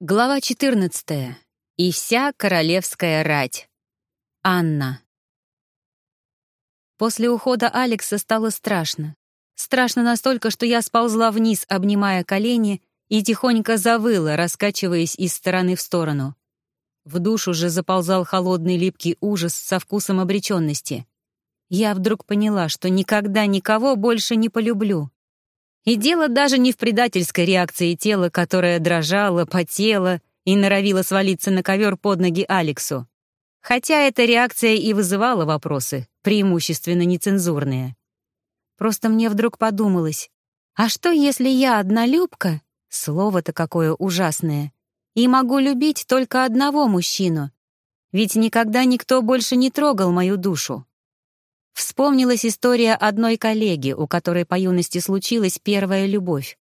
Глава 14. И вся королевская рать. Анна. После ухода Алекса стало страшно. Страшно настолько, что я сползла вниз, обнимая колени, и тихонько завыла, раскачиваясь из стороны в сторону. В душу же заползал холодный липкий ужас со вкусом обреченности. Я вдруг поняла, что никогда никого больше не полюблю. И дело даже не в предательской реакции тела, которое дрожало, потело и норовило свалиться на ковер под ноги Алексу. Хотя эта реакция и вызывала вопросы, преимущественно нецензурные. Просто мне вдруг подумалось, а что, если я однолюбка, слово-то какое ужасное, и могу любить только одного мужчину? Ведь никогда никто больше не трогал мою душу. Вспомнилась история одной коллеги, у которой по юности случилась первая любовь.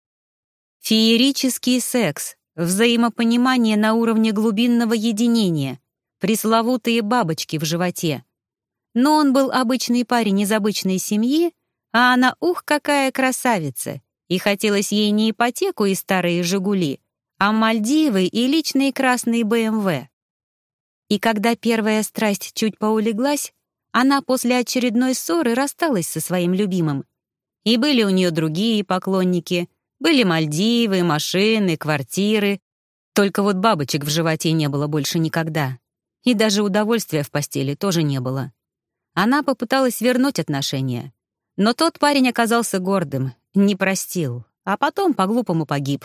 Феерический секс, взаимопонимание на уровне глубинного единения, пресловутые бабочки в животе. Но он был обычный парень из обычной семьи, а она, ух, какая красавица! И хотелось ей не ипотеку и старые «Жигули», а Мальдивы и личные красные БМВ. И когда первая страсть чуть поулеглась, она после очередной ссоры рассталась со своим любимым. И были у нее другие поклонники. Были Мальдивы, машины, квартиры. Только вот бабочек в животе не было больше никогда. И даже удовольствия в постели тоже не было. Она попыталась вернуть отношения. Но тот парень оказался гордым, не простил, а потом по-глупому погиб.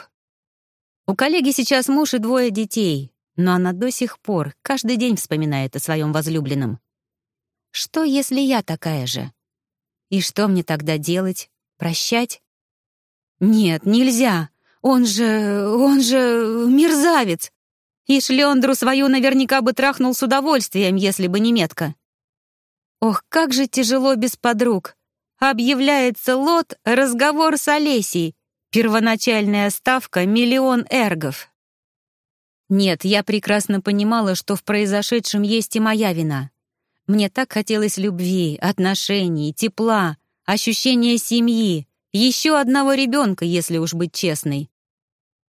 У коллеги сейчас муж и двое детей, но она до сих пор каждый день вспоминает о своем возлюбленном. Что, если я такая же? И что мне тогда делать? Прощать? Нет, нельзя. Он же... он же... мерзавец. И шлёндру свою наверняка бы трахнул с удовольствием, если бы не метка. Ох, как же тяжело без подруг. Объявляется лот «Разговор с Олесей». Первоначальная ставка — миллион эргов. Нет, я прекрасно понимала, что в произошедшем есть и моя вина. Мне так хотелось любви, отношений, тепла, ощущения семьи, еще одного ребенка, если уж быть честной.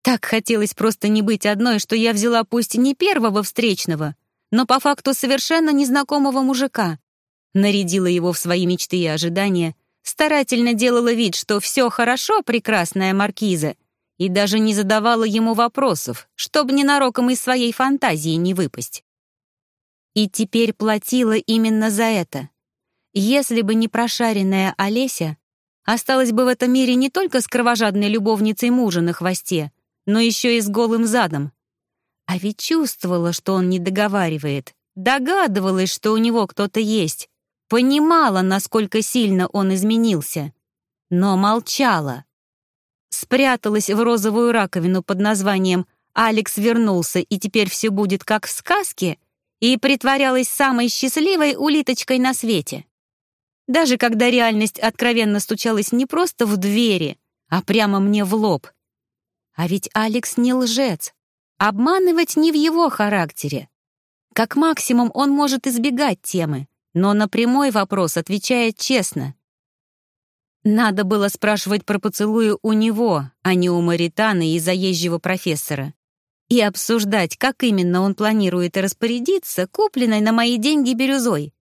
Так хотелось просто не быть одной, что я взяла пусть не первого встречного, но по факту совершенно незнакомого мужика. Нарядила его в свои мечты и ожидания, старательно делала вид, что все хорошо, прекрасная маркиза, и даже не задавала ему вопросов, чтобы ненароком из своей фантазии не выпасть. И теперь платила именно за это. Если бы не прошаренная Олеся, осталась бы в этом мире не только с кровожадной любовницей мужа на хвосте, но еще и с голым задом. А ведь чувствовала, что он не договаривает, догадывалась, что у него кто-то есть, понимала, насколько сильно он изменился, но молчала. Спряталась в розовую раковину под названием «Алекс вернулся, и теперь все будет как в сказке», и притворялась самой счастливой улиточкой на свете. Даже когда реальность откровенно стучалась не просто в двери, а прямо мне в лоб. А ведь Алекс не лжец. Обманывать не в его характере. Как максимум он может избегать темы, но на прямой вопрос отвечает честно. Надо было спрашивать про поцелуи у него, а не у Маританы и заезжего профессора и обсуждать, как именно он планирует распорядиться купленной на мои деньги бирюзой.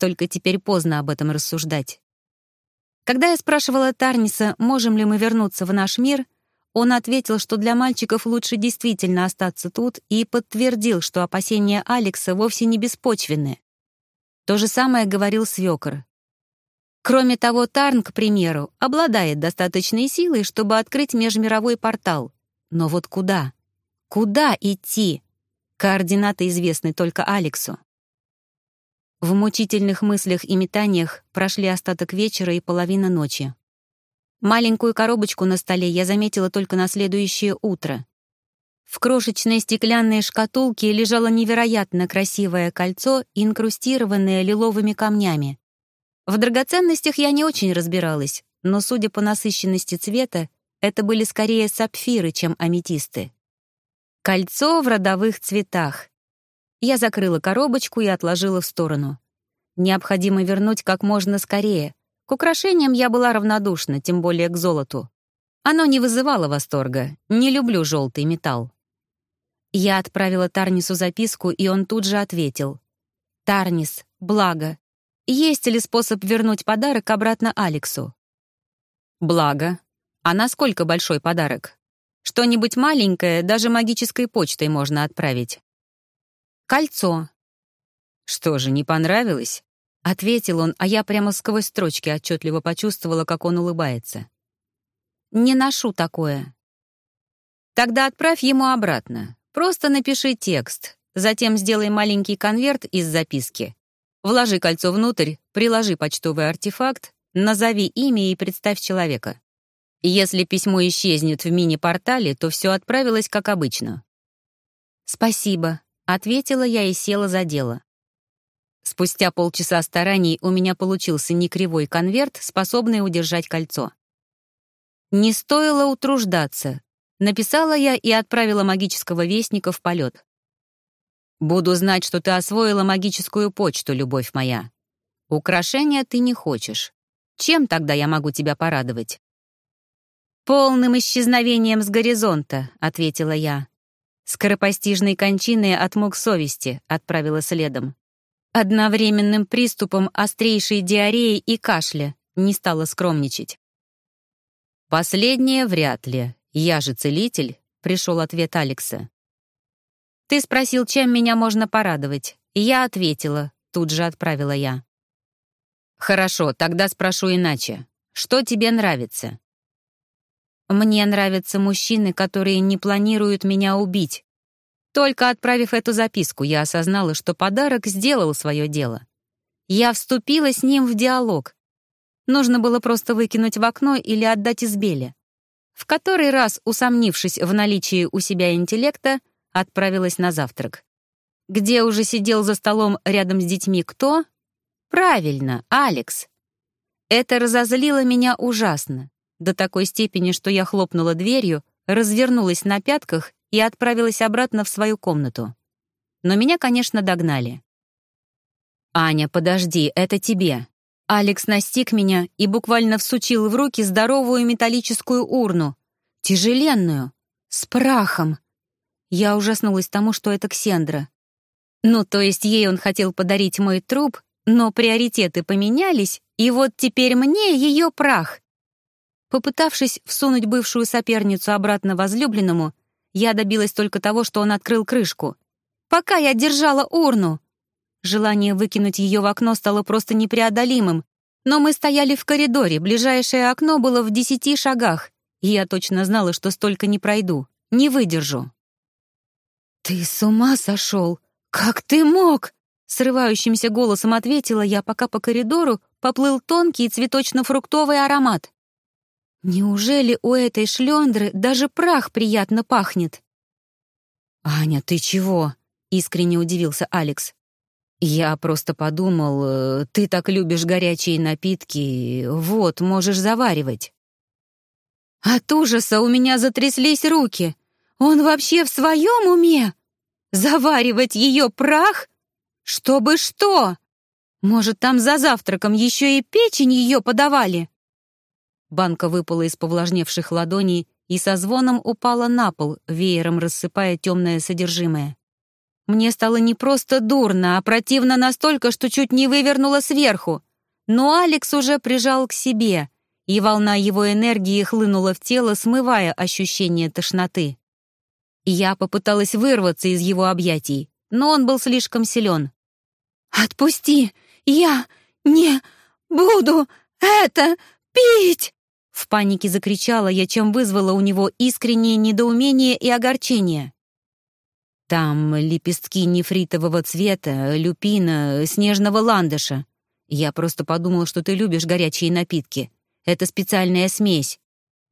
Только теперь поздно об этом рассуждать. Когда я спрашивала Тарниса, можем ли мы вернуться в наш мир, он ответил, что для мальчиков лучше действительно остаться тут и подтвердил, что опасения Алекса вовсе не беспочвенны. То же самое говорил Свёкор. Кроме того, Тарн, к примеру, обладает достаточной силой, чтобы открыть межмировой портал. Но вот куда? Куда идти? Координаты известны только Алексу. В мучительных мыслях и метаниях прошли остаток вечера и половина ночи. Маленькую коробочку на столе я заметила только на следующее утро. В крошечной стеклянной шкатулке лежало невероятно красивое кольцо, инкрустированное лиловыми камнями. В драгоценностях я не очень разбиралась, но, судя по насыщенности цвета, это были скорее сапфиры, чем аметисты. Кольцо в родовых цветах. Я закрыла коробочку и отложила в сторону. Необходимо вернуть как можно скорее. К украшениям я была равнодушна, тем более к золоту. Оно не вызывало восторга. Не люблю желтый металл. Я отправила Тарнису записку, и он тут же ответил. «Тарнис, благо. Есть ли способ вернуть подарок обратно Алексу?» «Благо. А насколько большой подарок? Что-нибудь маленькое даже магической почтой можно отправить». «Кольцо». «Что же, не понравилось?» — ответил он, а я прямо сквозь строчки отчетливо почувствовала, как он улыбается. «Не ношу такое». «Тогда отправь ему обратно. Просто напиши текст, затем сделай маленький конверт из записки. Вложи кольцо внутрь, приложи почтовый артефакт, назови имя и представь человека. Если письмо исчезнет в мини-портале, то все отправилось как обычно. «Спасибо», — ответила я и села за дело. Спустя полчаса стараний у меня получился некривой конверт, способный удержать кольцо. Не стоило утруждаться, Написала я и отправила магического вестника в полет. «Буду знать, что ты освоила магическую почту, любовь моя. Украшения ты не хочешь. Чем тогда я могу тебя порадовать?» «Полным исчезновением с горизонта», — ответила я. «Скоропостижной кончиной от мук совести», — отправила следом. Одновременным приступом острейшей диареи и кашля не стала скромничать. «Последнее вряд ли», «Я же целитель», — пришел ответ Алекса. «Ты спросил, чем меня можно порадовать, я ответила», — тут же отправила я. «Хорошо, тогда спрошу иначе. Что тебе нравится?» «Мне нравятся мужчины, которые не планируют меня убить. Только отправив эту записку, я осознала, что подарок сделал свое дело. Я вступила с ним в диалог. Нужно было просто выкинуть в окно или отдать Избеле в который раз, усомнившись в наличии у себя интеллекта, отправилась на завтрак. Где уже сидел за столом рядом с детьми кто? Правильно, Алекс. Это разозлило меня ужасно, до такой степени, что я хлопнула дверью, развернулась на пятках и отправилась обратно в свою комнату. Но меня, конечно, догнали. «Аня, подожди, это тебе. Алекс настиг меня и буквально всучил в руки здоровую металлическую урну, тяжеленную, с прахом. Я ужаснулась тому, что это Ксендра. Ну, то есть ей он хотел подарить мой труп, но приоритеты поменялись, и вот теперь мне ее прах. Попытавшись всунуть бывшую соперницу обратно возлюбленному, я добилась только того, что он открыл крышку. Пока я держала урну, Желание выкинуть ее в окно стало просто непреодолимым. Но мы стояли в коридоре, ближайшее окно было в десяти шагах, и я точно знала, что столько не пройду, не выдержу. «Ты с ума сошел? Как ты мог?» Срывающимся голосом ответила я, пока по коридору поплыл тонкий цветочно-фруктовый аромат. «Неужели у этой шлендры даже прах приятно пахнет?» «Аня, ты чего?» — искренне удивился Алекс. «Я просто подумал, э, ты так любишь горячие напитки, вот, можешь заваривать». От ужаса у меня затряслись руки. Он вообще в своем уме? Заваривать ее прах? Чтобы что? Может, там за завтраком еще и печень ее подавали? Банка выпала из повлажневших ладоней и со звоном упала на пол, веером рассыпая темное содержимое. Мне стало не просто дурно, а противно настолько, что чуть не вывернуло сверху. Но Алекс уже прижал к себе, и волна его энергии хлынула в тело, смывая ощущение тошноты. Я попыталась вырваться из его объятий, но он был слишком силен. «Отпусти! Я не буду это пить!» В панике закричала я, чем вызвала у него искреннее недоумение и огорчение. Там лепестки нефритового цвета, люпина, снежного ландыша. Я просто подумал, что ты любишь горячие напитки. Это специальная смесь.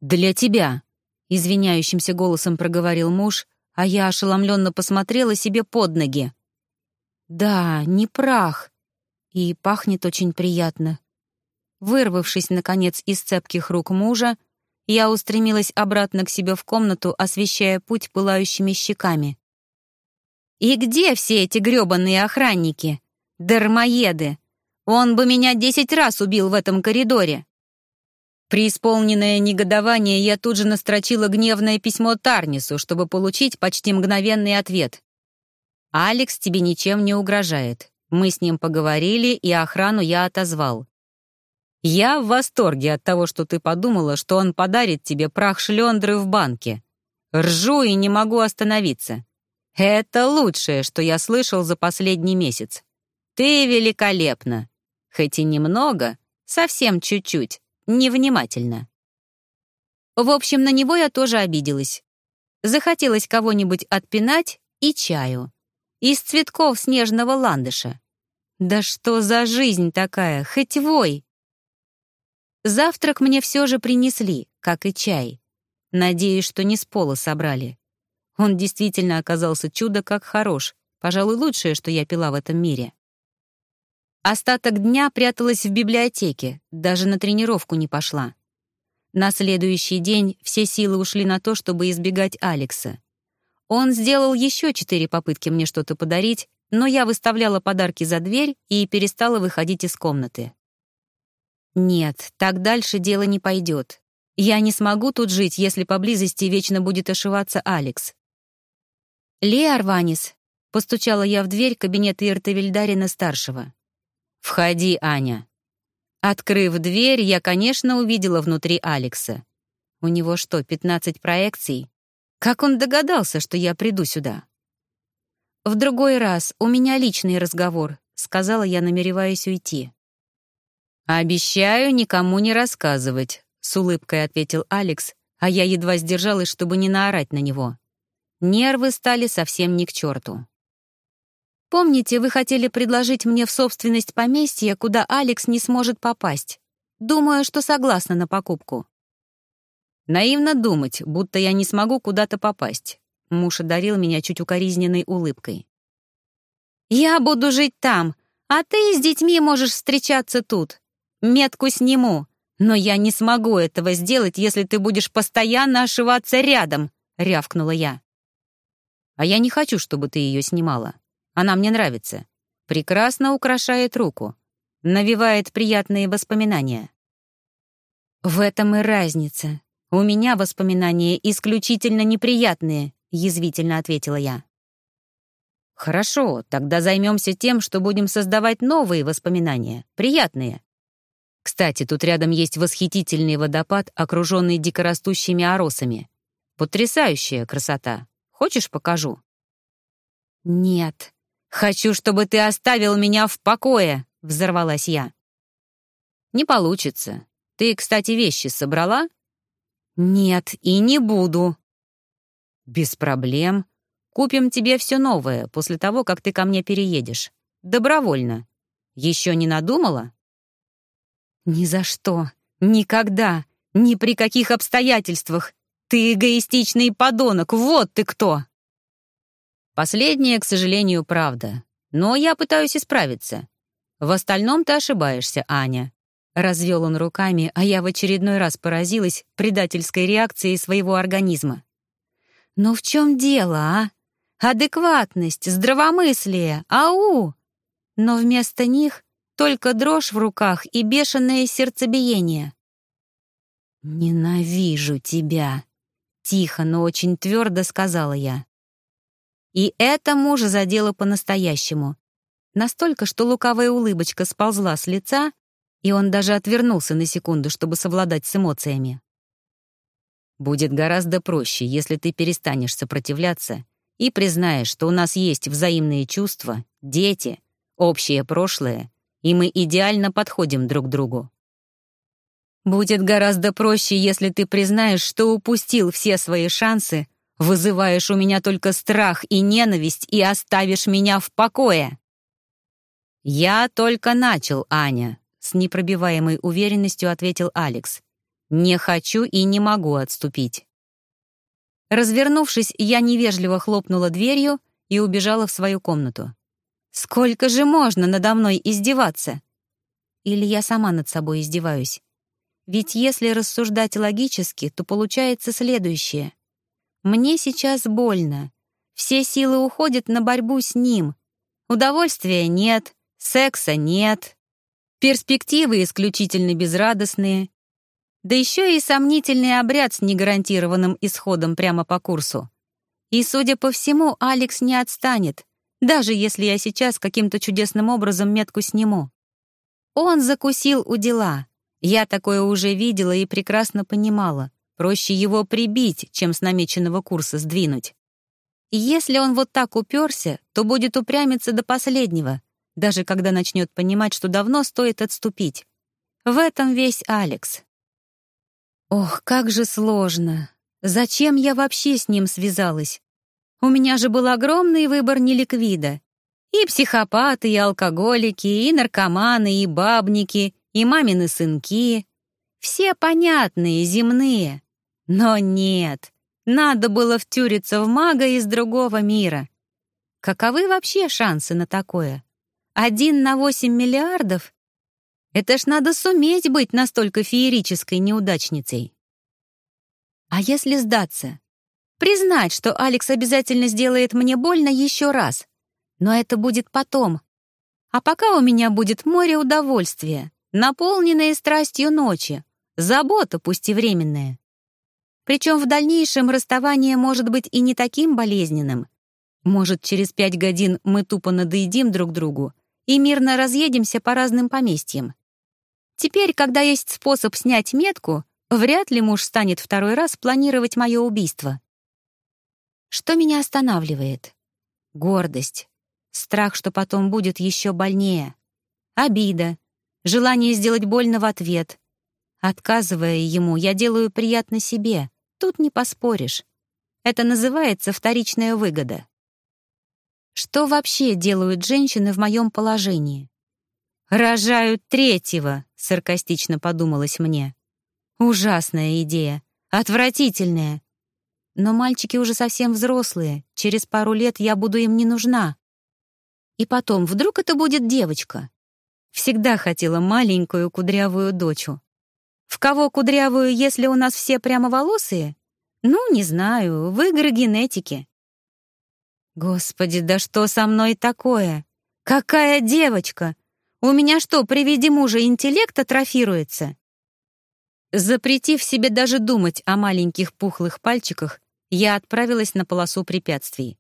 Для тебя. Извиняющимся голосом проговорил муж, а я ошеломленно посмотрела себе под ноги. Да, не прах. И пахнет очень приятно. Вырвавшись, наконец, из цепких рук мужа, я устремилась обратно к себе в комнату, освещая путь пылающими щеками. И где все эти грёбаные охранники? Дармоеды! Он бы меня десять раз убил в этом коридоре. При исполненное негодование я тут же настрочила гневное письмо Тарнису, чтобы получить почти мгновенный ответ. «Алекс тебе ничем не угрожает. Мы с ним поговорили, и охрану я отозвал. Я в восторге от того, что ты подумала, что он подарит тебе прах шлёндры в банке. Ржу и не могу остановиться. Это лучшее, что я слышал за последний месяц. Ты великолепна. Хоть и немного, совсем чуть-чуть, невнимательно. В общем, на него я тоже обиделась. Захотелось кого-нибудь отпинать и чаю. Из цветков снежного ландыша. Да что за жизнь такая, хоть вой! Завтрак мне все же принесли, как и чай. Надеюсь, что не с пола собрали. Он действительно оказался чудо как хорош, пожалуй, лучшее, что я пила в этом мире. Остаток дня пряталась в библиотеке, даже на тренировку не пошла. На следующий день все силы ушли на то, чтобы избегать Алекса. Он сделал еще четыре попытки мне что-то подарить, но я выставляла подарки за дверь и перестала выходить из комнаты. Нет, так дальше дело не пойдет. Я не смогу тут жить, если поблизости вечно будет ошиваться Алекс. «Лея Арванис», — постучала я в дверь кабинета Иртевильдарина-старшего. «Входи, Аня». Открыв дверь, я, конечно, увидела внутри Алекса. У него что, 15 проекций? Как он догадался, что я приду сюда? «В другой раз, у меня личный разговор», — сказала я, намереваясь уйти. «Обещаю никому не рассказывать», — с улыбкой ответил Алекс, а я едва сдержалась, чтобы не наорать на него. Нервы стали совсем не к черту. «Помните, вы хотели предложить мне в собственность поместье, куда Алекс не сможет попасть? Думаю, что согласна на покупку». «Наивно думать, будто я не смогу куда-то попасть», — муж одарил меня чуть укоризненной улыбкой. «Я буду жить там, а ты с детьми можешь встречаться тут. Метку сниму, но я не смогу этого сделать, если ты будешь постоянно ошиваться рядом», — рявкнула я. «А я не хочу, чтобы ты ее снимала. Она мне нравится. Прекрасно украшает руку. Навевает приятные воспоминания». «В этом и разница. У меня воспоминания исключительно неприятные», — язвительно ответила я. «Хорошо, тогда займемся тем, что будем создавать новые воспоминания, приятные. Кстати, тут рядом есть восхитительный водопад, окруженный дикорастущими оросами. Потрясающая красота. Хочешь, покажу?» «Нет. Хочу, чтобы ты оставил меня в покое», — взорвалась я. «Не получится. Ты, кстати, вещи собрала?» «Нет, и не буду». «Без проблем. Купим тебе все новое после того, как ты ко мне переедешь. Добровольно. Еще не надумала?» «Ни за что, никогда, ни при каких обстоятельствах. Ты эгоистичный подонок, вот ты кто!» Последнее, к сожалению, правда. Но я пытаюсь исправиться. В остальном ты ошибаешься, Аня. Развел он руками, а я в очередной раз поразилась предательской реакцией своего организма. «Ну в чем дело, а? Адекватность, здравомыслие, ау!» Но вместо них только дрожь в руках и бешеное сердцебиение. «Ненавижу тебя», — тихо, но очень твердо сказала я. И это мужа задело по-настоящему. Настолько, что лукавая улыбочка сползла с лица, и он даже отвернулся на секунду, чтобы совладать с эмоциями. «Будет гораздо проще, если ты перестанешь сопротивляться и признаешь, что у нас есть взаимные чувства, дети, общее прошлое и мы идеально подходим друг другу. Будет гораздо проще, если ты признаешь, что упустил все свои шансы, вызываешь у меня только страх и ненависть и оставишь меня в покое. Я только начал, Аня, с непробиваемой уверенностью ответил Алекс. Не хочу и не могу отступить. Развернувшись, я невежливо хлопнула дверью и убежала в свою комнату. Сколько же можно надо мной издеваться? Или я сама над собой издеваюсь? Ведь если рассуждать логически, то получается следующее. Мне сейчас больно. Все силы уходят на борьбу с ним. Удовольствия нет, секса нет. Перспективы исключительно безрадостные. Да еще и сомнительный обряд с негарантированным исходом прямо по курсу. И, судя по всему, Алекс не отстанет, даже если я сейчас каким-то чудесным образом метку сниму. Он закусил у дела. Я такое уже видела и прекрасно понимала. Проще его прибить, чем с намеченного курса сдвинуть. И если он вот так уперся, то будет упрямиться до последнего, даже когда начнет понимать, что давно стоит отступить. В этом весь Алекс. Ох, как же сложно. Зачем я вообще с ним связалась? У меня же был огромный выбор неликвида. И психопаты, и алкоголики, и наркоманы, и бабники, и мамины сынки. Все понятные, земные. Но нет, надо было втюриться в мага из другого мира. Каковы вообще шансы на такое? Один на восемь миллиардов? Это ж надо суметь быть настолько феерической неудачницей. А если сдаться? Признать, что Алекс обязательно сделает мне больно еще раз. Но это будет потом. А пока у меня будет море удовольствия, наполненное страстью ночи, забота, пусть и временная. Причем в дальнейшем расставание может быть и не таким болезненным. Может, через пять годин мы тупо надоедим друг другу и мирно разъедемся по разным поместьям. Теперь, когда есть способ снять метку, вряд ли муж станет второй раз планировать мое убийство. Что меня останавливает? Гордость. Страх, что потом будет еще больнее. Обида. Желание сделать больно в ответ. Отказывая ему, я делаю приятно себе. Тут не поспоришь. Это называется вторичная выгода. Что вообще делают женщины в моем положении? «Рожают третьего», — саркастично подумалось мне. Ужасная идея, отвратительная. Но мальчики уже совсем взрослые, через пару лет я буду им не нужна. И потом, вдруг это будет девочка? Всегда хотела маленькую кудрявую дочу. В кого кудрявую, если у нас все прямоволосые? Ну, не знаю, в игры генетики. Господи, да что со мной такое? Какая девочка? У меня что, при виде мужа интеллект атрофируется? Запретив себе даже думать о маленьких пухлых пальчиках, я отправилась на полосу препятствий.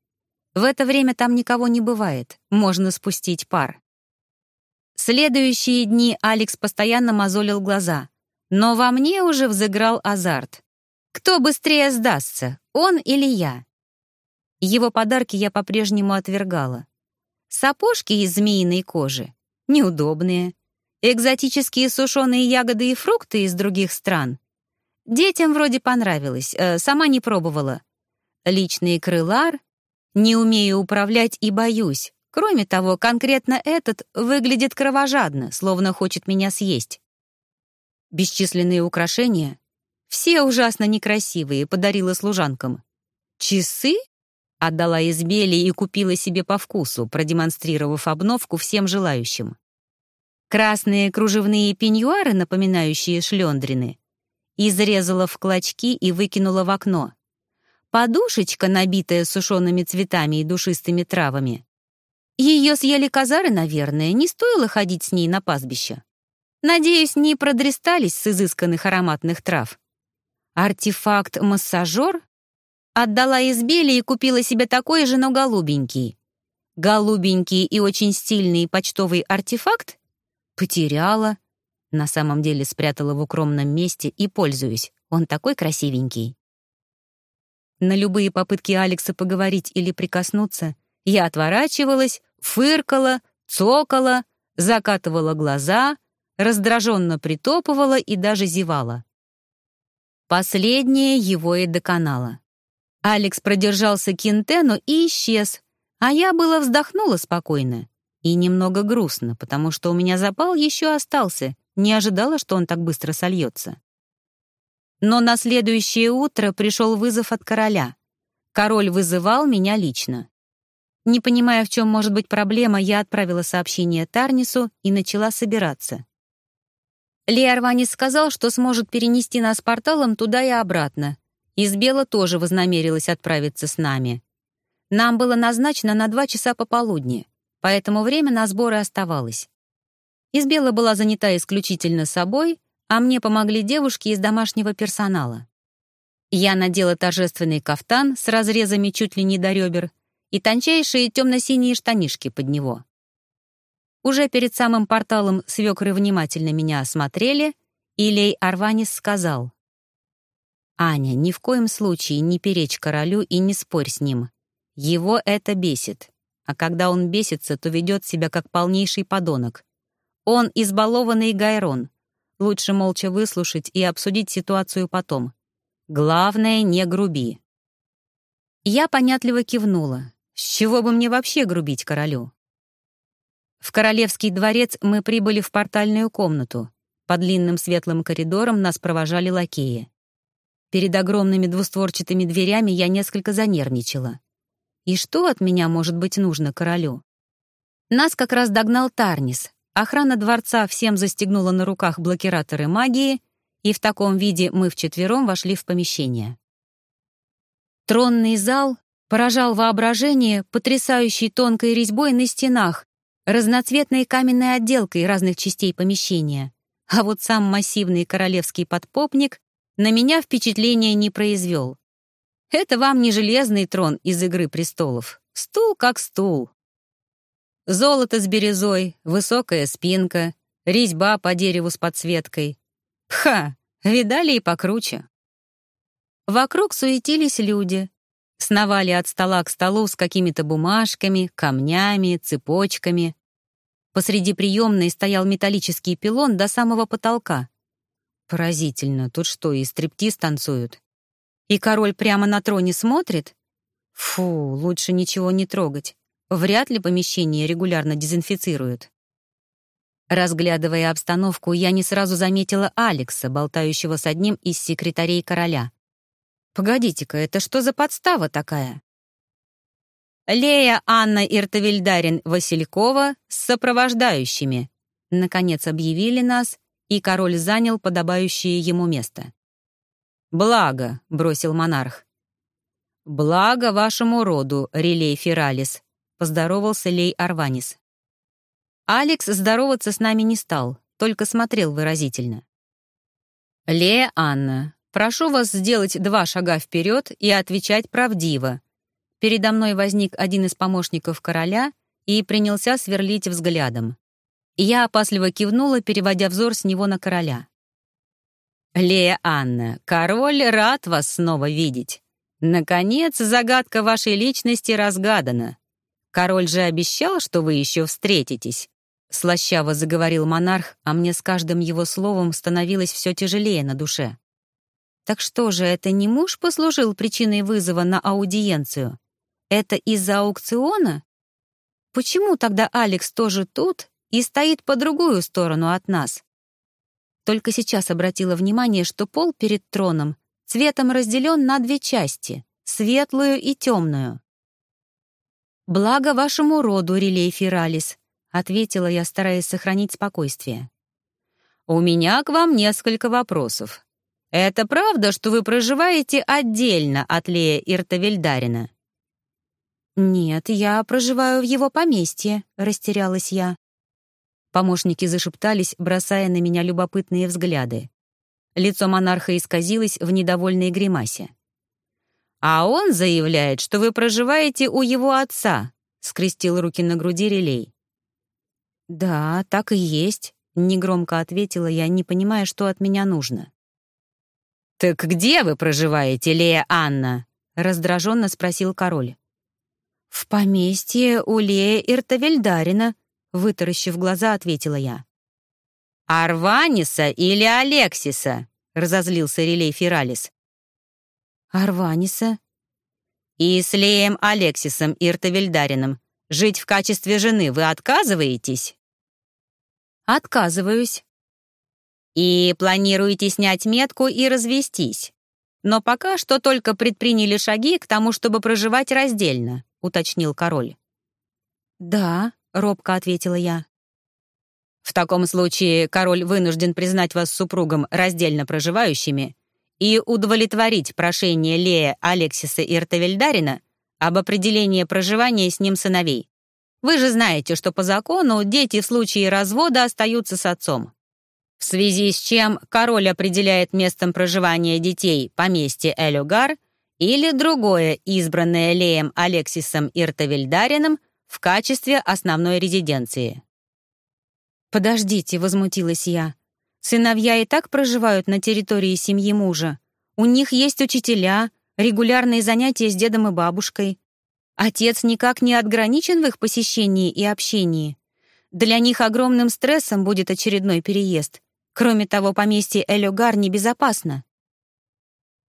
В это время там никого не бывает, можно спустить пар. Следующие дни Алекс постоянно мозолил глаза, но во мне уже взыграл азарт. Кто быстрее сдастся, он или я? Его подарки я по-прежнему отвергала. Сапожки из змеиной кожи, неудобные. Экзотические сушеные ягоды и фрукты из других стран. Детям вроде понравилось, э, сама не пробовала. Личный крылар не умею управлять и боюсь. Кроме того, конкретно этот выглядит кровожадно, словно хочет меня съесть. Бесчисленные украшения. Все ужасно некрасивые, подарила служанкам. Часы? Отдала из бели и купила себе по вкусу, продемонстрировав обновку всем желающим. Красные кружевные пеньюары, напоминающие шлендрины, изрезала в клочки и выкинула в окно. Подушечка, набитая сушеными цветами и душистыми травами. Ее съели казары, наверное, не стоило ходить с ней на пастбище. Надеюсь, не продрестались с изысканных ароматных трав. Артефакт-массажер отдала Избели и купила себе такой же, но голубенький. Голубенький и очень стильный почтовый артефакт потеряла. На самом деле спрятала в укромном месте и пользуюсь. Он такой красивенький. На любые попытки Алекса поговорить или прикоснуться я отворачивалась, фыркала, цокала, закатывала глаза, раздраженно притопывала и даже зевала. Последнее его и доконало. Алекс продержался Кентену и исчез, а я было вздохнула спокойно и немного грустно, потому что у меня запал еще остался, не ожидала, что он так быстро сольется. Но на следующее утро пришел вызов от короля. Король вызывал меня лично. Не понимая, в чем может быть проблема, я отправила сообщение Тарнису и начала собираться. Леорванис сказал, что сможет перенести нас порталом туда и обратно. Избела тоже вознамерилась отправиться с нами. Нам было назначено на два часа пополудни, поэтому время на сборы оставалось. Избела была занята исключительно собой, а мне помогли девушки из домашнего персонала. Я надела торжественный кафтан с разрезами чуть ли не до ребер и тончайшие темно-синие штанишки под него. Уже перед самым порталом свекры внимательно меня осмотрели, и Лей Арванис сказал. «Аня, ни в коем случае не перечь королю и не спорь с ним. Его это бесит. А когда он бесится, то ведет себя как полнейший подонок. Он избалованный Гайрон. Лучше молча выслушать и обсудить ситуацию потом. Главное, не груби». Я понятливо кивнула. С чего бы мне вообще грубить королю? В королевский дворец мы прибыли в портальную комнату. По длинным светлым коридорам нас провожали лакеи. Перед огромными двустворчатыми дверями я несколько занервничала. И что от меня может быть нужно королю? Нас как раз догнал Тарнис. Охрана дворца всем застегнула на руках блокираторы магии, и в таком виде мы вчетвером вошли в помещение. Тронный зал поражал воображение потрясающей тонкой резьбой на стенах, разноцветной каменной отделкой разных частей помещения. А вот сам массивный королевский подпопник на меня впечатления не произвел. Это вам не железный трон из «Игры престолов». Стул как стул. Золото с бирюзой, высокая спинка, резьба по дереву с подсветкой. Ха, видали и покруче. Вокруг суетились люди. Сновали от стола к столу с какими-то бумажками, камнями, цепочками. Посреди приемной стоял металлический пилон до самого потолка. Поразительно, тут что, и стриптиз танцуют? И король прямо на троне смотрит? Фу, лучше ничего не трогать. Вряд ли помещение регулярно дезинфицируют. Разглядывая обстановку, я не сразу заметила Алекса, болтающего с одним из секретарей короля. «Погодите-ка, это что за подстава такая?» «Лея Анна Иртовильдарин-Василькова с сопровождающими», наконец объявили нас, и король занял подобающее ему место. «Благо», — бросил монарх. «Благо вашему роду, Релей Фералис», — поздоровался Лей Арванис. Алекс здороваться с нами не стал, только смотрел выразительно. «Лея Анна, прошу вас сделать два шага вперед и отвечать правдиво». Передо мной возник один из помощников короля и принялся сверлить взглядом. Я опасливо кивнула, переводя взор с него на короля. «Лея Анна, король рад вас снова видеть. Наконец, загадка вашей личности разгадана. Король же обещал, что вы еще встретитесь». Слащаво заговорил монарх, а мне с каждым его словом становилось все тяжелее на душе. «Так что же, это не муж послужил причиной вызова на аудиенцию? Это из-за аукциона? Почему тогда Алекс тоже тут и стоит по другую сторону от нас?» Только сейчас обратила внимание, что пол перед троном цветом разделен на две части — светлую и темную. «Благо вашему роду, Релей Фералис», — ответила я, стараясь сохранить спокойствие. «У меня к вам несколько вопросов. Это правда, что вы проживаете отдельно от Лея Иртовельдарина?» «Нет, я проживаю в его поместье», — растерялась я. Помощники зашептались, бросая на меня любопытные взгляды. Лицо монарха исказилось в недовольной гримасе. «А он заявляет, что вы проживаете у его отца», — скрестил руки на груди релей. «Да, так и есть», — негромко ответила я, не понимая, что от меня нужно. «Так где вы проживаете, Лея Анна?» — раздраженно спросил король. «В поместье у Лея Иртавельдарина», Вытаращив глаза, ответила я. «Арваниса или Алексиса?» — разозлился Релей Фералис. «Арваниса?» «И с Леем Алексисом Иртовельдарином жить в качестве жены вы отказываетесь?» «Отказываюсь». «И планируете снять метку и развестись. Но пока что только предприняли шаги к тому, чтобы проживать раздельно», — уточнил король. «Да», — робко ответила я. «В таком случае король вынужден признать вас супругом раздельно проживающими и удовлетворить прошение Лея Алексиса Иртовельдарина об определении проживания с ним сыновей. Вы же знаете, что по закону дети в случае развода остаются с отцом». в связи с чем король определяет местом проживания детей поместье Элюгар или другое, избранное Леем Алексисом Иртовельдарином в качестве основной резиденции. «Подождите», — возмутилась я. «Сыновья и так проживают на территории семьи мужа. У них есть учителя, регулярные занятия с дедом и бабушкой. Отец никак не ограничен в их посещении и общении. Для них огромным стрессом будет очередной переезд. Кроме того, поместье Элюгар небезопасно.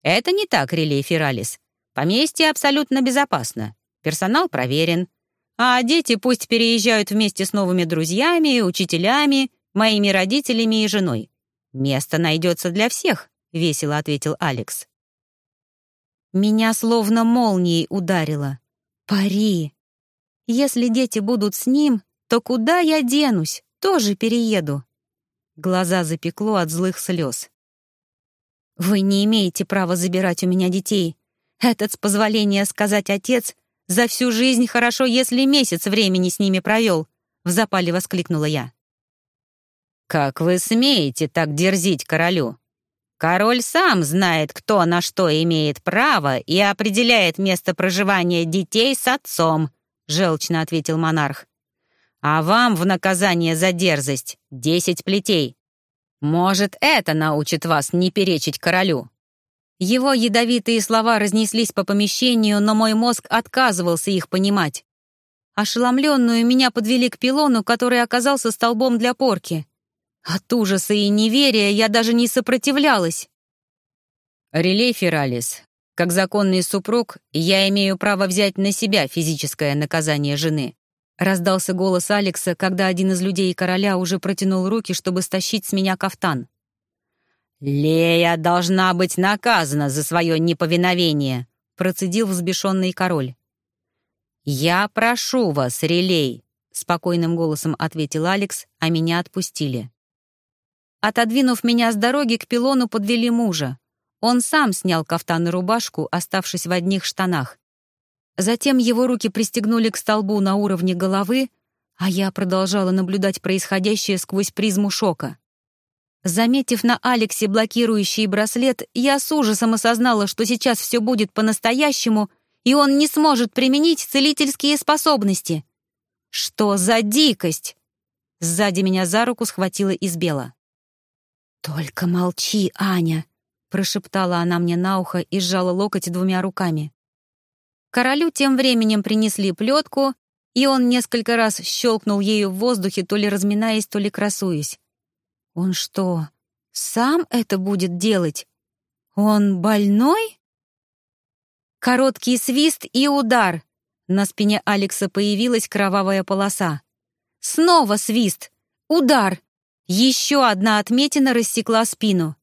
Это не так, Релей Фералис. Поместье абсолютно безопасно. Персонал проверен. А дети пусть переезжают вместе с новыми друзьями, учителями, моими родителями и женой. Место найдется для всех, — весело ответил Алекс. Меня словно молнией ударило. Пари. Если дети будут с ним, то куда я денусь? Тоже перееду. Глаза запекло от злых слез. «Вы не имеете права забирать у меня детей. Этот, с позволения сказать отец, за всю жизнь хорошо, если месяц времени с ними провел», — в запале воскликнула я. «Как вы смеете так дерзить королю? Король сам знает, кто на что имеет право и определяет место проживания детей с отцом», — желчно ответил монарх. «А вам в наказание за дерзость десять плетей. Может, это научит вас не перечить королю». Его ядовитые слова разнеслись по помещению, но мой мозг отказывался их понимать. Ошеломленную меня подвели к пилону, который оказался столбом для порки. От ужаса и неверия я даже не сопротивлялась. «Релей Фералис, как законный супруг, я имею право взять на себя физическое наказание жены», раздался голос Алекса, когда один из людей короля уже протянул руки, чтобы стащить с меня кафтан. «Лея должна быть наказана за свое неповиновение», процедил взбешенный король. «Я прошу вас, Релей», — спокойным голосом ответил Алекс, а меня отпустили. Отодвинув меня с дороги, к пилону подвели мужа. Он сам снял кафтан и рубашку, оставшись в одних штанах. Затем его руки пристегнули к столбу на уровне головы, а я продолжала наблюдать происходящее сквозь призму шока. Заметив на Алексе блокирующий браслет, я с ужасом осознала, что сейчас все будет по-настоящему, и он не сможет применить целительские способности. Что за дикость? Сзади меня за руку схватила Избела. «Только молчи, Аня!» — прошептала она мне на ухо и сжала локоть двумя руками. Королю тем временем принесли плетку, и он несколько раз щелкнул ею в воздухе, то ли разминаясь, то ли красуясь. «Он что, сам это будет делать? Он больной?» Короткий свист и удар. На спине Алекса появилась кровавая полоса. Снова свист. Удар. Еще одна отметина рассекла спину.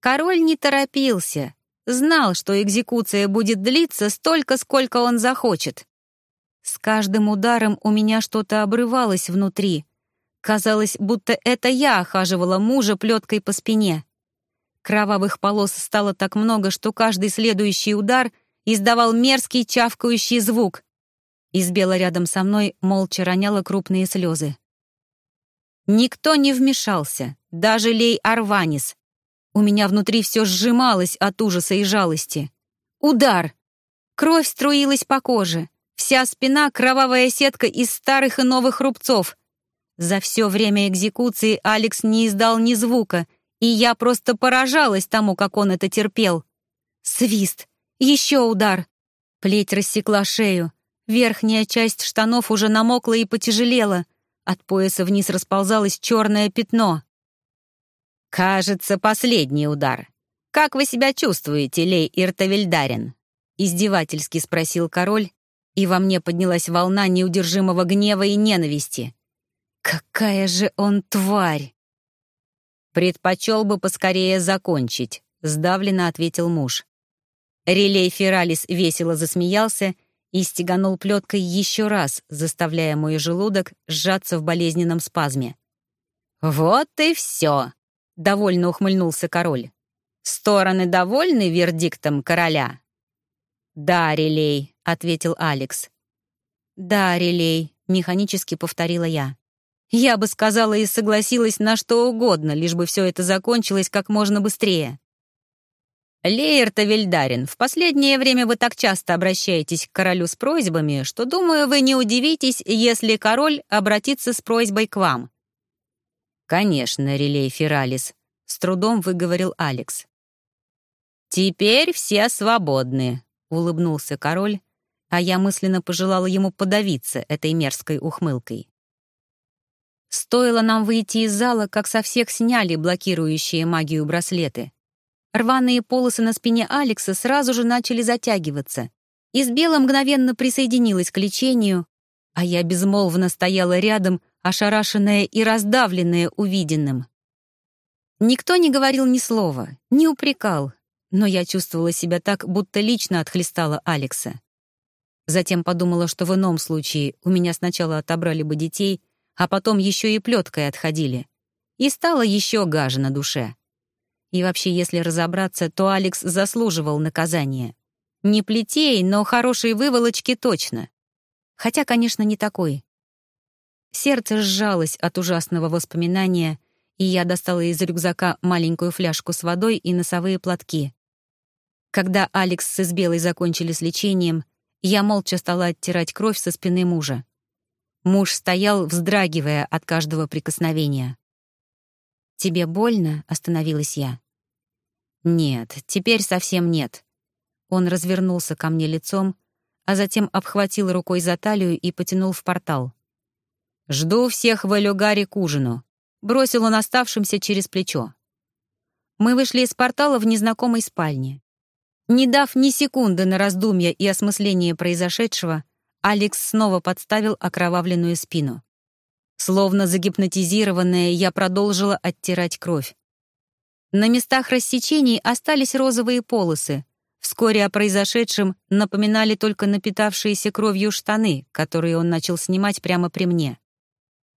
Король не торопился, знал, что экзекуция будет длиться столько, сколько он захочет. С каждым ударом у меня что-то обрывалось внутри. Казалось, будто это я охаживала мужа плеткой по спине. Кровавых полос стало так много, что каждый следующий удар издавал мерзкий чавкающий звук. Избела рядом со мной молча роняла крупные слезы. Никто не вмешался, даже Лей Арванис. У меня внутри все сжималось от ужаса и жалости. Удар! Кровь струилась по коже. Вся спина — кровавая сетка из старых и новых рубцов. За все время экзекуции Алекс не издал ни звука, и я просто поражалась тому, как он это терпел. Свист! Еще удар! Плеть рассекла шею. Верхняя часть штанов уже намокла и потяжелела. От пояса вниз расползалось черное пятно. «Кажется, последний удар. Как вы себя чувствуете, Лей Иртавельдарин?» Издевательски спросил король, и во мне поднялась волна неудержимого гнева и ненависти. «Какая же он тварь!» «Предпочел бы поскорее закончить», — сдавленно ответил муж. Релей Фералис весело засмеялся и стеганул плеткой еще раз, заставляя мой желудок сжаться в болезненном спазме. «Вот и все!» — довольно ухмыльнулся король. «Стороны довольны вердиктом короля?» «Да, Релей», — ответил Алекс. «Да, Релей», — механически повторила я. Я бы сказала и согласилась на что угодно, лишь бы все это закончилось как можно быстрее. Лейер-то Вильдарин, в последнее время вы так часто обращаетесь к королю с просьбами, что, думаю, вы не удивитесь, если король обратится с просьбой к вам. Конечно, Релей Фералис, с трудом выговорил Алекс. Теперь все свободны, улыбнулся король, а я мысленно пожелала ему подавиться этой мерзкой ухмылкой. Стоило нам выйти из зала, как со всех сняли блокирующие магию браслеты. Рваные полосы на спине Алекса сразу же начали затягиваться. Избела мгновенно присоединилась к лечению, а я безмолвно стояла рядом, ошарашенная и раздавленная увиденным. Никто не говорил ни слова, не упрекал, но я чувствовала себя так, будто лично отхлестала Алекса. Затем подумала, что в ином случае у меня сначала отобрали бы детей, а потом еще и плеткой отходили. И стало еще гаже на душе. И вообще, если разобраться, то Алекс заслуживал наказания. Не плетей, но хорошей выволочки точно. Хотя, конечно, не такой. Сердце сжалось от ужасного воспоминания, и я достала из рюкзака маленькую фляжку с водой и носовые платки. Когда Алекс с Избелой закончили с лечением, я молча стала оттирать кровь со спины мужа. Муж стоял, вздрагивая от каждого прикосновения. «Тебе больно?» — остановилась я. Нет, теперь совсем нет. Он развернулся ко мне лицом, а затем обхватил рукой за талию и потянул в портал. «Жду всех в Элюгаре к ужину», — бросил он оставшимся через плечо. Мы вышли из портала в незнакомой спальне. Не дав ни секунды на раздумья и осмысление произошедшего, Алекс снова подставил окровавленную спину. Словно загипнотизированная, я продолжила оттирать кровь. На местах рассечений остались розовые полосы. Вскоре о произошедшем напоминали только напитавшиеся кровью штаны, которые он начал снимать прямо при мне.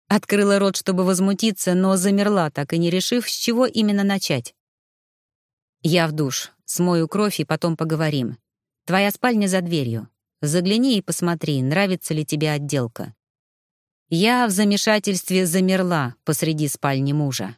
Открыла рот, чтобы возмутиться, но замерла, так и не решив, с чего именно начать. «Я в душ. Смою кровь и потом поговорим. Твоя спальня за дверью. Загляни и посмотри, нравится ли тебе отделка». Я в замешательстве замерла посреди спальни мужа.